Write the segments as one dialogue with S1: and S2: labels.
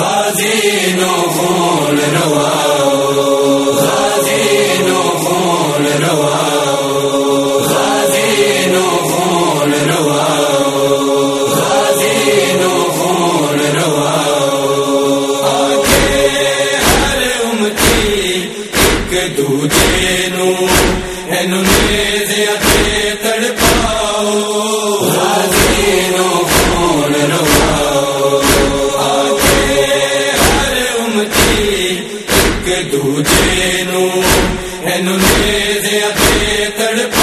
S1: غازی نو خون نواؤ غازی نو خون نواؤ غازی نو خون نواؤ غازی نو خون نواؤ آتے ہر ایک دوجے نو اینو دے دے تڑپ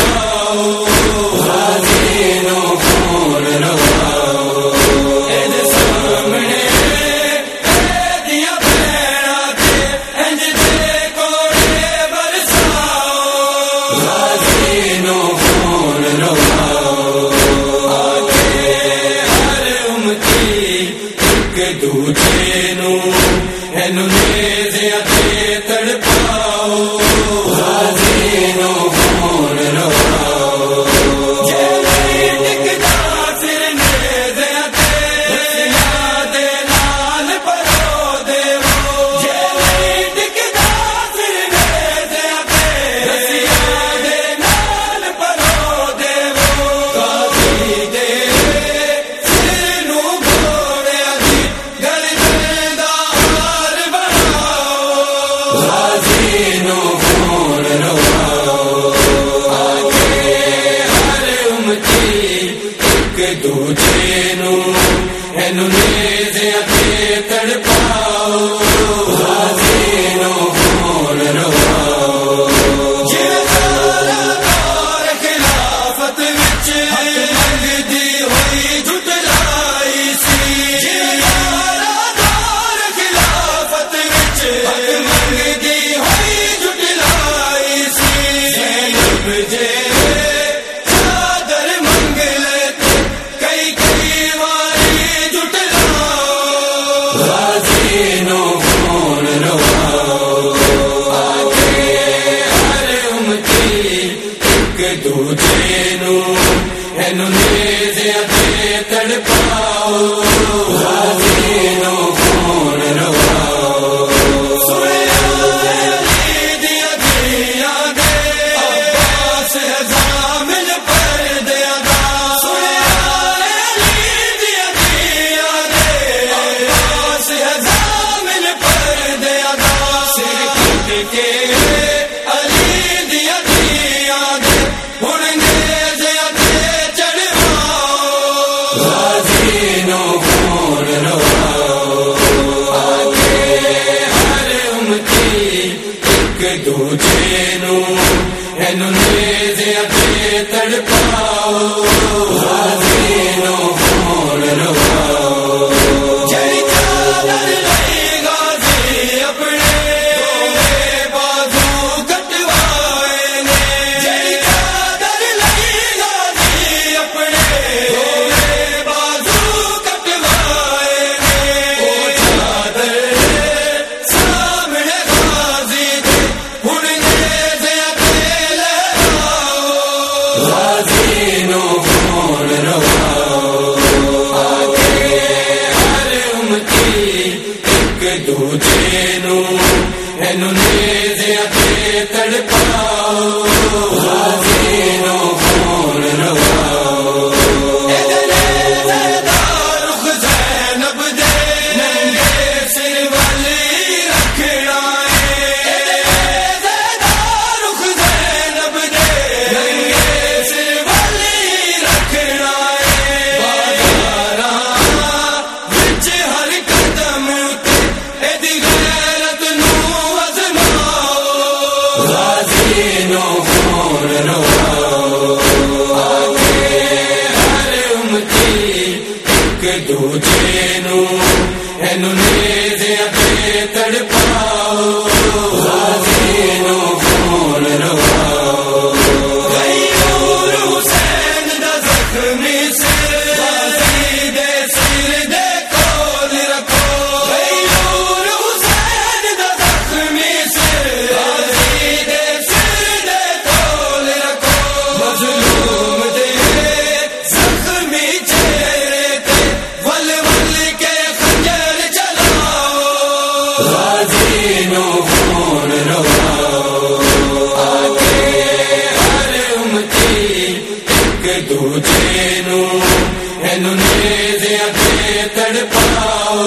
S1: دو نو نو دودھے نو تڑپاؤ۔ دودھ نو تڑپا۔ تڑپاؤ۔ دو دوجے نو تڑپاؤ۔